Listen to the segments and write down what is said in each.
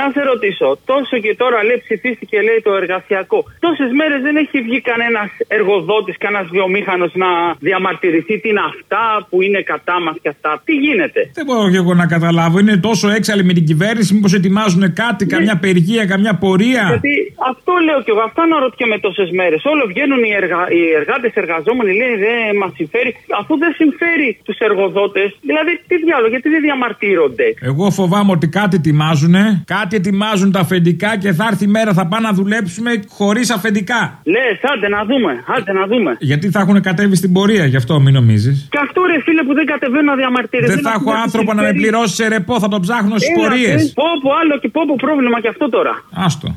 να σε ρωτήσω. Τόσο και τώρα λέει ψηφίστηκε λέει το εργασιακό. Τόσες μέρες δεν έχει βγει κανένας εργοδότης, κανένας βιομήχανος να διαμαρτυρηθεί τι είναι αυτά που είναι κατά μας και αυτά. Τι γίνεται; Δεν μπορώ και εγώ να καταλάβω. Είναι τόσο έξαλλοι με την κυβέρνηση, μήπως ετοιμάζουν κάτι, Ναι. καμιά περγία, καμιά πορεία; Γιατί αυτό λέω κι εγώ, αυτό αναρωτιέμαι τόσες μέρες. Όλο βγαίνουν οι, εργα... οι εργάτες, εργαζόμενοι, λέει δεν μας συμφέρει. Αφού δεν συμφέρει τους εργοδότες, δηλαδή τι διάλογο, γιατί δεν διαμαρτύρονται; Εγώ φοβάμαι ότι κάτι ετοιμάζουν, κάτι ετοιμάζουν τα αφεντικά και θα έρθει η μέρα θα πάνε να δουλέψουμε χωρίς αφεντικά. Λε, άντε να δούμε, άντε να δούμε. Γιατί θα έχουν κατέβει στην πορεία, γι' αυτό μην νομίζεις. Και αυτό ρε φίλε που δεν κατεβαίνουν να διαμαρτύρεται. Δεν θα έχω άνθρωπο να με πληρώσει σε ρεπό, θα τον ψάχνω στις Έλα, πορείες. ε, Πω, πω, άλλο και πω, πω πρόβλημα και αυτό τώρα. Άστο.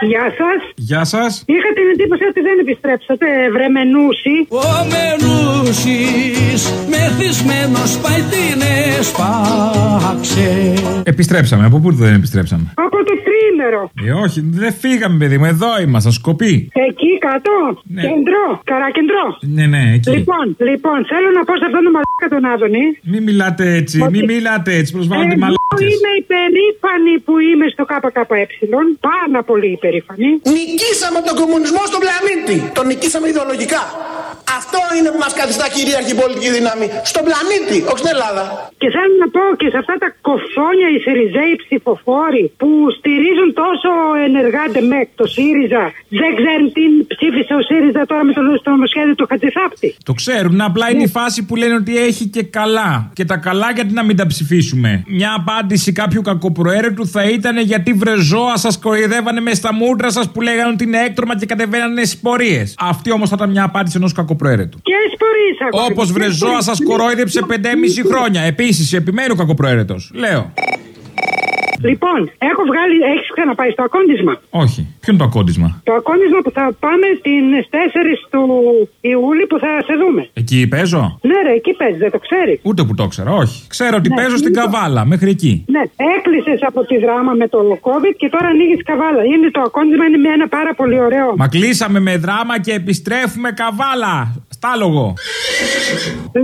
Γεια σας. Γεια σας. Είχα την εντύπωση ότι δεν επιστρέψατε, βρεμενούσι. Ο Μενούσης μεθυσμένος πάει την έσπαξε Επιστρέψαμε. Από πού δεν επιστρέψαμε; Από το τρίμερο. Ε, όχι, δεν φύγαμε, παιδί μου. Εδώ είμαστε, σκοπή. Εκεί κάτω. Ναι. Κεντρό. Καρακεντρό. Ναι, ναι, εκεί. Λοιπόν, λοιπόν, θέλω να πω σε αυτόν τον μαλάκα τον Άδωνη. Μην μιλάτε έτσι, μην μιλάτε έτσι. Προσβάλλονται Εγώ μαλάκες. είμαι υπερήφανη που είμαι στο ΚΚΕ. Πάρα πολύ υπερήφανη. Νικήσαμε τον κομμουνισμό στον πλανήτη. Τον νικήσαμε ιδεολογικά. Αυτό είναι που μας καθιστά κυρίαρχη πολιτική δύναμη. Στον πλανήτη, όχι στην Ελλάδα. Και θέλω να πω και σε αυτά τα κοφόνια οι Σιριζέοι ψηφοφόροι που στηρίζουν τόσο ενεργά ΜΕΚ το ΣΥΡΙΖΑ, δεν ξέρουν τι ψήφισε ο ΣΥΡΙΖΑ τώρα με το, το νομοσχέδιο του Χατζηθάπτη. Το ξέρουν, απλά είναι η φάση που λένε ότι έχει και καλά. Και τα καλά γιατί να μην τα ψηφίσουμε; Μια απάντηση κάποιου κακοπροαίρετου θα ήταν γιατί βρεζόα σας κοροϊδεύανε μες στα μούτρα σας που λέγανε ότι είναι έκτρωμα και κατεβαίνανε στις πορείες. Αυτή όμως θα ήταν μια απάντηση ενός κακοπροαίρετου. Και σπορείς ακόμα. Όπως Και βρεζόα σπορείς. σας κορόιδεψε 5,5 χρόνια. Επίσης, επιμένει ο κακοπροαίρετος. Λέω. Λοιπόν, έχω βγάλει, έχεις ξαναπάει στο ακόντισμα; Όχι. Ποιο είναι το ακόντισμα. Το ακόντισμα που θα πάμε την 4 του Ιούλη που θα σε δούμε. Εκεί παίζω; Ναι, ρε, εκεί παίζεις, δεν το ξέρεις. Ούτε που το ήξερα, όχι. Ξέρω ότι Ναι, παίζω στην λοιπόν. καβάλα, μέχρι εκεί. Ναι, έκλεισες από τη δράμα με το COVID και τώρα ανοίγεις καβάλα. Είναι το ακόντισμα, είναι μια- ένα πάρα πολύ ωραίο. Μα κλείσαμε με δράμα και επιστρέφουμε καβάλα. Στάλογο.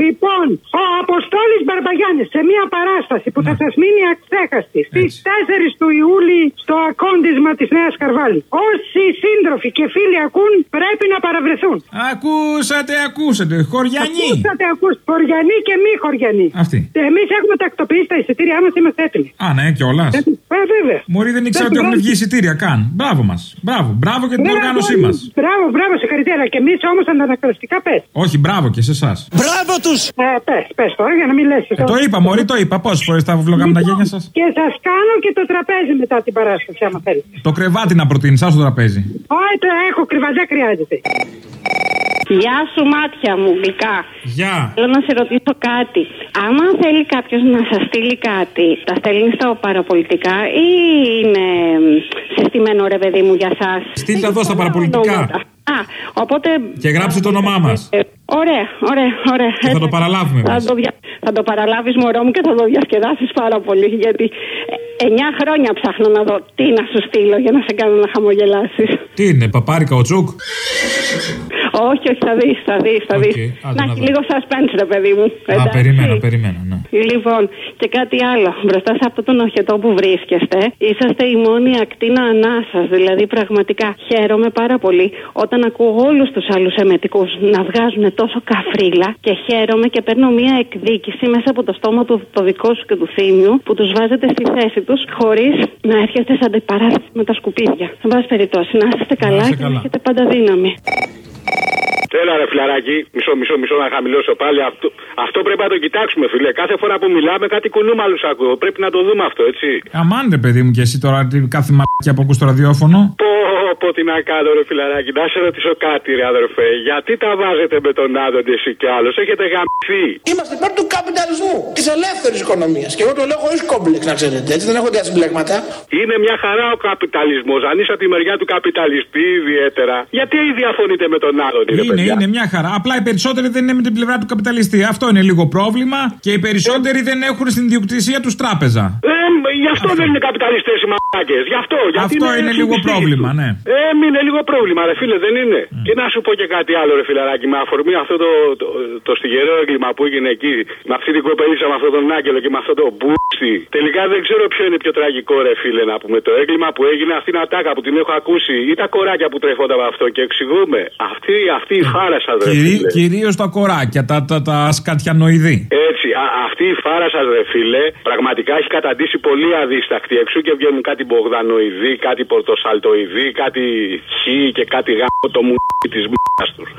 Λοιπόν, ο Αποστόλης Μπαρμπαγιάννης σε μια παράσταση που θα σας μείνει αξέχαστη στις Ναι. Έτσι. 4 του Ιούλη στο ακόντισμα της Νέας Καρβάλης. Όσοι σύντροφοι και φίλοι ακούν πρέπει να παραβρεθούν. Ακούσατε, ακούσατε. Χωριανοί. Ακούσατε, ακούστε, χωριανοί και μη χωριανοί. Αυτή. Εμείς έχουμε τακτοποιήσει τα εισιτήριά μας, είμαστε έτοιμοι. Α, ναι, κιόλας. Ε, βέβαια. Μωρή δεν ήξερα Δεν ότι έχουν πειράζει. βγει εισιτήρια καν. Μπράβο μας. Μπράβο. Μπράβο για την Μπράβο, οργάνωσή μας. Μπράβο, μπράβο, συγχαρητήρια. Και εμείς όμως αντανακλαστικά πες. Όχι, μπράβο και σε εσάς. Μπράβο τους Ε, πες, πες τώρα για να μην λες. Ε, το είπα, Μωρή, το είπα. Πόσες φορές τα βλογάμε τα γένια σας; Και σας κάνω και το τραπέζι μετά την παράσταση, άμα θέλετε. Το κρεβάτι να προτείνεις, σα το τραπέζι. Όχι, το έχω κρυβά, δεν χρειάζεται. Γεια σου, μάτια μου, γλυκά. Γεια. Θέλω να σε ρωτήσω κάτι. Άμα θέλει κάποιος να σας στείλει κάτι, τα στέλνει στα παραπολιτικά ή είναι μ, συστημένο ρε παιδί μου για εσά. Στείλτε εδώ στα παραπολιτικά. Α, οπότε. Και γράψτε το όνομά μας. Ε, Ωραία, ωραία, ωραία. Και θα το παραλάβουμε Θα εμείς. το, δια... θα το παραλάβεις μωρό μου και θα το διασκεδάσεις πάρα πολύ. Γιατί ε, εννιά χρόνια ψάχνω να δω τι να σου στείλω για να σε κάνω να χαμογελάσεις. Τι είναι, παπάρι καουτσούκ. Όχι, όχι, θα δεις, θα δεις, θα Οκ, δει. άντε Να να έχει δω. λίγο suspense, ρε παιδί μου. Α, Εντάξει. περιμένω, περιμένω, ναι. Λοιπόν, και κάτι άλλο. Μπροστά σε αυτό τον οχετό που βρίσκεστε, είσαστε η μόνη ακτίνα ανάσας. Δηλαδή, πραγματικά χαίρομαι πάρα πολύ όταν ακούω όλους τους άλλους εμετικούς να βγάζουν τόσο καφρίλα και χαίρομαι και παίρνω μία εκδίκηση μέσα από το στόμα του το δικό σου και του Θύμιου που τους βάζετε στη θέση τους χωρίς να έρχεστε σαν αντιπαράθεση με τα σκουπίδια. Εν πάση περιπτώσει, να είστε καλά είστε και να καλά. έχετε πάντα δύναμη. Έλα ρε φιλαράκι, μισό, μισό, μισό να χαμηλώσω πάλι. Αυτό, αυτό πρέπει να το κοιτάξουμε, φίλε. Κάθε φορά που μιλάμε κάτι κουνούμαλου ακούω. Πρέπει να το δούμε αυτό, έτσι. Αμάν ρε παιδί μου και εσύ τώρα τι- κάθε μαλακιά που ακούς στο ραδιόφωνο. Πω, πω, τι να κάνω, ρε φιλαράκι. Να σε ρωτήσω κάτι, ρε αδερφέ. Γιατί τα βάζετε με τον Άδωνη εσύ κι άλλος; Έχετε γαμηθεί. Είμαστε υπέρ του καπιταλισμού, της ελεύθερης οικονομίας. Και εγώ το λέω χωρίς κόμπλεξ, να ξέρετε. Έτσι δεν έχω τέτοια συμπλέγματα. Είναι μια χαρά ο καπιταλισμός. Αν είσαι από τη μεριά του καπιταλιστή, ιδιαίτερα. Γιατί διαφωνείτε με τον Άδωνη, ρε Είναι, παιδιά; είναι μια χαρά. Απλά οι περισσότεροι δεν είναι με την πλευρά του καπιταλιστή. Αυτό είναι λίγο πρόβλημα. Και οι περισσότεροι δεν έχουν στην ιδιοκτησία τους τράπεζα. Ε, μ, γι' αυτό δεν είναι καπιταλιστές οι μαλάκες. Γι' αυτό. Γιατί Αυτό είναι λίγο εξουσίες πρόβλημα, τους. ναι. Έμεινε λίγο πρόβλημα, ρε φίλε, δεν είναι. Και να σου πω και κάτι άλλο, ρε φιλαράκι, με αφορμή αυτό το, το, το, στιγερό έγκλημα που έγινε εκεί, με αυτή την κοπελίτσα, με αυτόν τον Άγγελο και με αυτό το μπούστι. Τελικά δεν ξέρω ποιο είναι πιο τραγικό, ρε φίλε, να πούμε. Το έγκλημα που έγινε, αυτή την ατάκα που την έχω ακούσει, ή τα κοράκια που τρέφονται από αυτό και εξηγούμε. Αυτή, αυτή η φάρα σα, ρε Κυρί, φίλε. Κυρίως τα κοράκια, τα, τα, τα σκατιανοειδή. Έτσι, α, αυτή η φάρα σα, ρε φίλε, πραγματικά έχει καταντήσει πολύ αδίστακτη. Εξού και βγαίνουν κάτι Μπογδανοειδή, κάτι Πορτοσαλτοειδή, κάτι Χ και κάτι γάμο το μου της μ***α τους.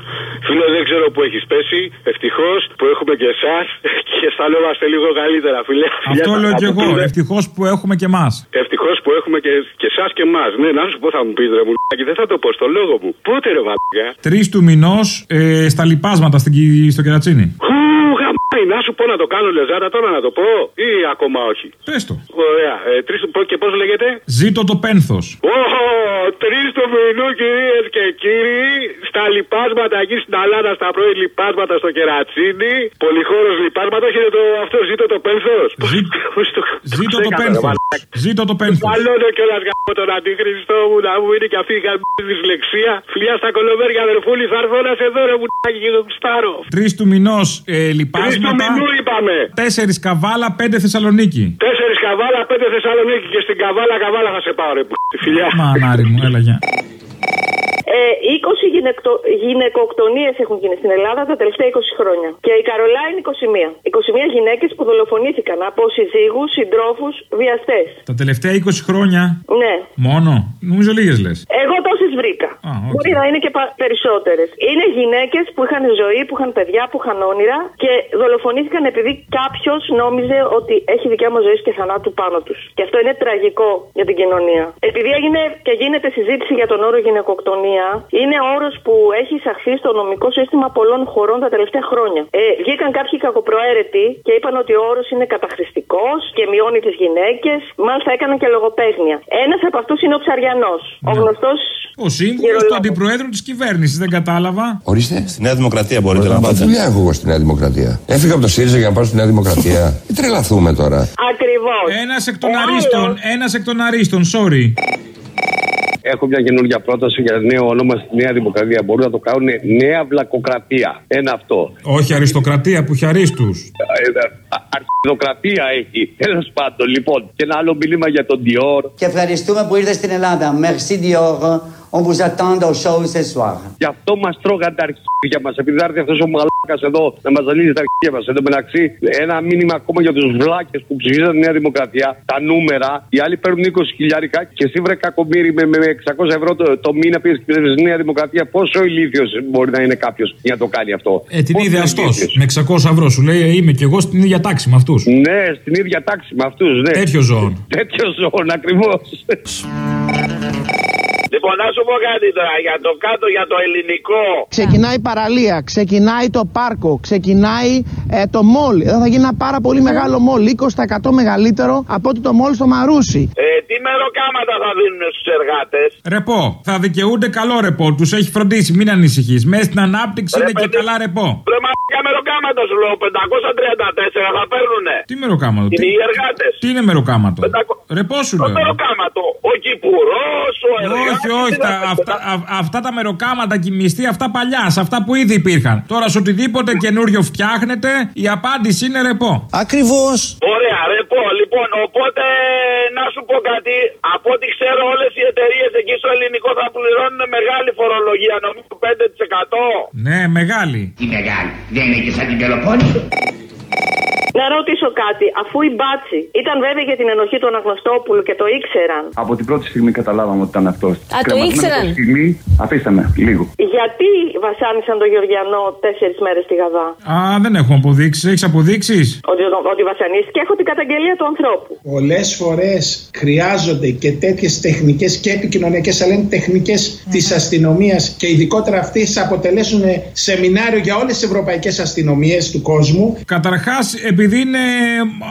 Φίλε, δεν ξέρω που έχεις πέσει. Ευτυχώς που έχουμε και εσάς και αισθανόμαστε λίγο καλύτερα, φίλε. Αυτό λέω κι εγώ. Ευτυχώς που έχουμε και εμάς. Ευτυχώς που έχουμε και, και εσάς και εμάς. Ναι, να σου πω, θα μου πεις ρε μου, δεν θα το πω στο λόγο μου. Πότε ρε βαλιά. Τρεις του μηνός ε, στα λοιπάσματα στην, Κι- στο κερατσίνι. Χου, γαμάει, να σου πω να το κάνω λεζάρα τώρα να το πω ή ακόμα όχι; Πες το. Ωραία. Ε, τρεις, του- και πώς λέγεται; Ζήτω το πένθος. Όχο, τρεις του μηνού κυρίες και κύριοι, στα λοιπάσματα εκεί στην Ελλάδα, στα πρώην λοιπάσματα στο κερατσίνι. Πολυχώρος λοιπάσματα, όχι είναι το, αυτό ζήτω το πένθος. Ζήτω το πένθος. Ζήτω το πένθος. Μαλώνω κιόλας γάμο τον αντίχριστό μου να μου είναι και αυτή η γαμμένη δυσλεξία. Φιλιά στα κολομέρια, αδερφούλη, θα έρθω να σε δω ρε μουνάκι και το κουστάρω. Τρεις του μηνός ε, Τρει του λοιπάσματα. μηνού είπαμε. Τέσσερις καβάλα, πέντε Θεσσαλονίκη. Τέσσερις καβάλα, πέντε Θεσσαλονίκη και στην καβάλα, καβάλα θα σε πάρω ρε που φιλιά. Μανάρι μου, έλα γεια. Ε, 20 γυναικο... γυναικοκτονίες έχουν γίνει στην Ελλάδα τα τελευταία 20 χρόνια. Και η Καρολά είναι 21. 21 γυναίκες που δολοφονήθηκαν από συζύγους, συντρόφους, βιαστές. Τα τελευταία 20 χρόνια; Ναι. Μόνο; Νομίζω λίγες λες. Εγώ τόσες βρήκα. Α, οκ. Μπορεί να είναι και περισσότερες. Είναι γυναίκες που είχαν ζωή, που είχαν παιδιά, που είχαν όνειρα και δολοφονήθηκαν επειδή κάποιος νόμιζε ότι έχει δικαίωμα ζωής και θανάτου πάνω τους. Και αυτό είναι τραγικό για την κοινωνία. Επειδή έγινε και γίνεται συζήτηση για τον όρο γυναικοκτονία, είναι όρος που έχει εισαχθεί στο νομικό σύστημα πολλών χωρών τα τελευταία χρόνια. Ε, βγήκαν κάποιοι κακοπροαίρετοι και είπαν ότι ο όρος είναι καταχρηστικός και μειώνει τις γυναίκες. Μάλιστα έκαναν και λογοπαίγνια. Ένας από αυτούς είναι ο Ψαριανός. Ο γνωστός Ο σύμβουλος του αντιπροέδρου της κυβέρνησης, δεν κατάλαβα. Ορίστε. Στη Νέα Δημοκρατία μπορείτε να Μα πάτε. δουλειά έχω εγώ στη Νέα Δημοκρατία; Έφυγα από το ΣΥΡΙΖΑ για να πάω στη Νέα Δημοκρατία. Μην τρελαθούμε τώρα. Ακριβώς. Ένας εκ των αρίστων, ένας εκ των αρίστων, sorry. Έχω μια καινούργια πρόταση για νέο όνομα στη Νέα Δημοκρατία. Μπορούν να το κάνουν νέα βλακοκρατία. Ένα αυτό. Όχι αριστοκρατία που έχει αρίστους. Ε, α- Αρχιδοκρατία έχει. Τέλος πάντων, λοιπόν. Και ένα άλλο μήνυμα για τον Dior. Και ευχαριστούμε που ήρθες στην Ελλάδα. Merci Dior. On vous attend au show ce soir. Γι' αυτό μας τρώγαν τα αρχίδια μας. Επειδή θα έρθει αυτός ο μαλάκας εδώ να μας ζαλίζει τα αρχίδια μας. Εν τω μεταξύ, ένα μήνυμα ακόμα για τους βλάκες που ψηφίζαν τη Νέα Δημοκρατία. Τα νούμερα. Οι άλλοι παίρνουν 20 χιλιάρικα και εσύ βρε κακομίρι με, με 600 ευρώ το, το μήνα πήγε και ψήφιζες τη Νέα Δημοκρατία. Πόσο ηλίθιος μπορεί να είναι κάποιος για να το κάνει αυτό; Ε, την Πόσο είδε αστό. ηλίθιος; Με 600 ευρώ σου λέει, «Ε, είμαι κι εγώ στην ίδια τάξη με αυτούς. Ναι, στην ίδια τάξη με αυτούς. Ναι. Τέτοιο ζώο. Τέτοιο ζώο, ακριβώς. Λοιπόν, να σου πω κάτι τώρα για το κάτω, για το ελληνικό. Ξεκινάει η παραλία, ξεκινάει το πάρκο, ξεκινάει ε, το μόλ. Εδώ θα γίνει ένα πάρα πολύ μεγάλο μόλ, 20% μεγαλύτερο από ότι το μόλ στο Μαρούσι. Ε, τι μεροκάματα θα δίνουν στους εργάτες; Ρεπό. Θα δικαιούνται καλό ρεπό. Τους έχει φροντίσει, μην ανησυχείς. Μέσα στην ανάπτυξη είναι και καλά ρεπό. Ρε μαλάκα μεροκάματα σου λέω, 534 θα παίρνουνε. Τι μεροκάματο. Είναι Τι, οι εργάτες. τι είναι μεροκάματο; Ρεπό σου Το λέω. μεροκάματο. Ο κυπουρός, ο εργάτης. Όχι, όχι. Τα, αυτά, α- αυτά τα μεροκάματα και οι μισθοί, αυτά παλιά, σε αυτά που ήδη υπήρχαν. Τώρα σε οτιδήποτε καινούριο φτιάχνεται, η απάντηση είναι ρεπό. Ακριβώς. Ωραία, ρε πω. Λοιπόν, οπότε να σου πω κάτι. Από ό,τι ξέρω, όλες οι εταιρείες εκεί στο ελληνικό θα πληρώνουν μεγάλη φορολογία, νομίζω 5%. Ναι, μεγάλη. Τι μεγάλη. Δεν είναι και σαν την Πελοπόννησο. Να ρωτήσω κάτι. Αφού η μπάτση ήταν βέβαια για την ενοχή του Αναγνωστόπουλου και το ήξεραν, Από την πρώτη στιγμή καταλάβαμε ότι ήταν αυτός. το ήξεραν. Στιγμή, αφήστε με, λίγο. γιατί βασάνισαν τον Γεωργιανό τέσσερις μέρες στη Γαδά; Α, δεν έχουμε αποδείξεις. Έχεις αποδείξεις; Ότι, ότι βασανίστηκε. Έχω την καταγγελία του ανθρώπου. Πολλές φορές χρειάζονται και τέτοιες τεχνικές και επικοινωνιακές, αλλά είναι τεχνικές της αστυνομίας και ειδικότερα αυτές αποτελέσουν σεμινάριο για όλες τις ευρωπαϊκές αστυνομίες του κόσμου. Καταρχάς, επειδή είναι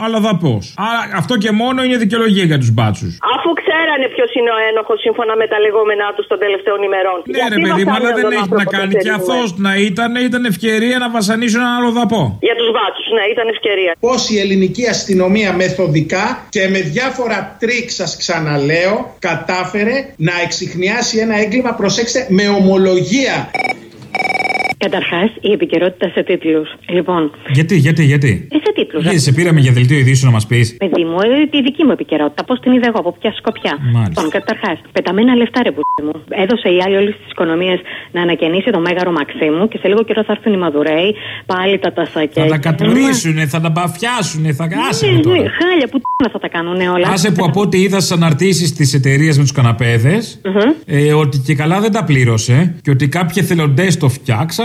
αλλοδαπός. Άρα αυτό και μόνο είναι δικαιολογία για τους μπάτσους. Αφού ξέρανε ποιος είναι ο ένοχος σύμφωνα με τα λεγόμενά τους των τελευταίων ημερών. Ναι, ρε παιδί μου, αλλά δεν έχει να κάνει. Και αυτό να ήταν, ήταν ευκαιρία να βασανίσουν έναν αλλοδαπό. Για τους μπάτσους, ναι, ήταν ευκαιρία. Πώς η ελληνική αστυνομία μεθοδικά και με διάφορα τρικ, σας ξαναλέω, κατάφερε να εξιχνιάσει ένα έγκλημα, προσέξτε, με ομολογία. Καταρχάς, η επικαιρότητα σε τίτλους. Λοιπόν, Γιατί, γιατί, γιατί; ε, σε τίτλους. Γιατί σε πήραμε για δελτίο ειδήσεων να μας πεις; Παιδί μου, ε, τη δική μου επικαιρότητα. Πώς την είδα εγώ, από ποια σκοπιά. Μάλιστα. Λοιπόν, καταρχάς, πεταμένα λεφτά ρε που μου. Έδωσε η άλλη όλη τη οικονομίες να ανακαινήσει το μέγαρο Μαξίμου και σε λίγο καιρό θα έρθουν οι Μαδουρέοι, πάλι τα τασακιά. Θα τα κατουρίσουνε, θα τα μπαφιάσουνε, θα άσε με Ναι, τώρα. ναι, χάλια που τ***να θα τα κάνουν όλα. Άσε που από ό,τι είδα στις αναρτήσεις της εταιρείας με τους καναπέδες, ε, ότι και καλά δεν τα πλήρωσε και ότι κάποιοι εθελοντές το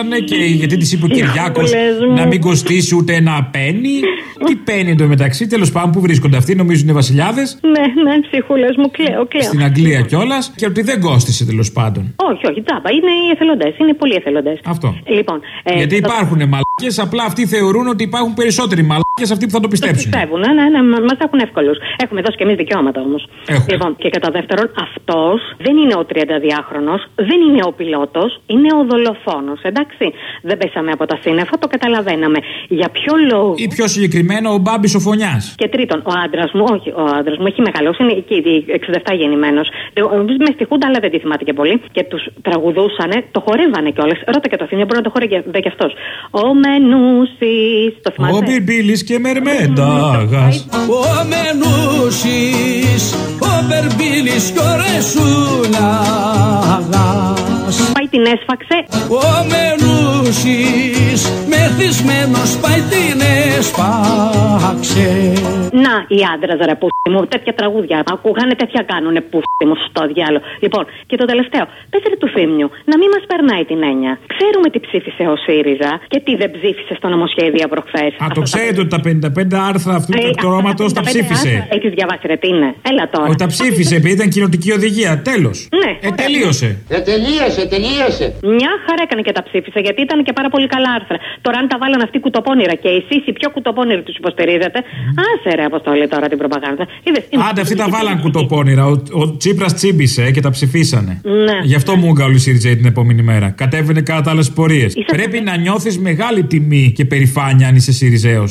φτιάξανε και γιατί τη είπε ο Κυριάκος Αχ, μου. να μην κοστίσει ούτε ένα πένι. Τι πένι εντωμεταξύ, τέλος πάντων που βρίσκονται αυτοί, νομίζουν είναι βασιλιάδες. Ναι, ναι, ψυχούλε μου, κλαίω, κλαίω. Στην Αγγλία κιόλας και ότι δεν κόστησε τέλος πάντων. Όχι, όχι, τζάμπα. Είναι οι εθελοντές. Είναι πολλοί εθελοντές. Αυτό. Λοιπόν, ε, Γιατί το- υπάρχουν μαλάκε, απλά αυτοί θεωρούν ότι υπάρχουν περισσότεροι μαλάκε αυτοί που θα το Το πιστέψουν. πιστεύουν, ναι, ναι, ναι, μα έχουν εύκολους. Έχουμε δώσει και εμείς δικαιώματα όμως. Έχουμε. Λοιπόν, και κατά δεύτερον, αυτός δεν είναι ο 32χρονο, δεν είναι ο πιλότος, είναι ο δολοφόνος. Εντάξει, δεν πέσαμε από τα σύννεφα, το καταλαβαίναμε. Για ποιο λόγο; Ή πιο συγκεκριμένο ο Μπάμπης ο Φωνιάς. Και τρίτον, ο άντρας μου, όχι, ο άντρας μου έχει μεγαλώσει, είναι εκεί, 67 γεννημένος. Με στη Χούντα, αλλά δεν τη θυμάται και πολύ. Και τους τραγουδούσανε, το χορεύανε κιόλας. Ρώτα και το θύμιο, μπορεί να το χορεύει και αυτός. Ο Μενούσης, το Ο θυμάται. Μπιρμπίλη και Μερμένταγα. Ο Μενούσης, ο Μπερμπίλης και ο Ρεσούλαγας Πάει την έσφαξε. Ο Μενούσης, μεθυσμένος πάει την έσφαξε Να, οι άντρες ρε πούστη μου, τέτοια τραγούδια. Ακούγανε τέτοια κάνουνε πούστη μου στο διάλογο. Λοιπόν, και το τελευταίο. Πες ρε του θύμιου, να μην μας περνάει την έννοια. Ξέρουμε τι ψήφισε ο ΣΥΡΙΖΑ και τι δεν ψήφισε στο νομοσχέδιο προχθές. Α, το ξέρετε ότι τα 55 άρθρα αυτού του εκτορώματο τα ψήφισε. Έχεις διαβάσει, ρε, τι είναι. Έλα τώρα. Όχι, τα ψήφισε επειδή ήταν κοινοτική οδηγία. Τέλος. Ναι. Ε, τελείωσε. Ε, τελείωσε, τελείωσε. Μια χαρά έκανε και τα ψήφισε γιατί ήταν και πάρα πολύ καλά άρθρα. Τώρα, αν τα βάλαν αυτοί κουτοπώνυρα και εσείς οι πιο κουτοπώνυροι τους υποστηρίζετε, άσε ρε αποστολή τώρα την προπαγάνδα. Άντε, αυτοί τα βάλαν κουτοπώνυρα. Ο, ο Τσίπρας τσίμπησε ε, και τα ψηφίσανε. Ναι. Γι' αυτό μου έγκαλε η ΣΥΡΙΖΑ την επόμενη μέρα. Κατέβαινε κατά άλλες πορείες. Πρέπει να νιώθεις μεγάλη τιμή και περηφάνεια αν είσαι ΣΥΡΙΖΑΕΟ.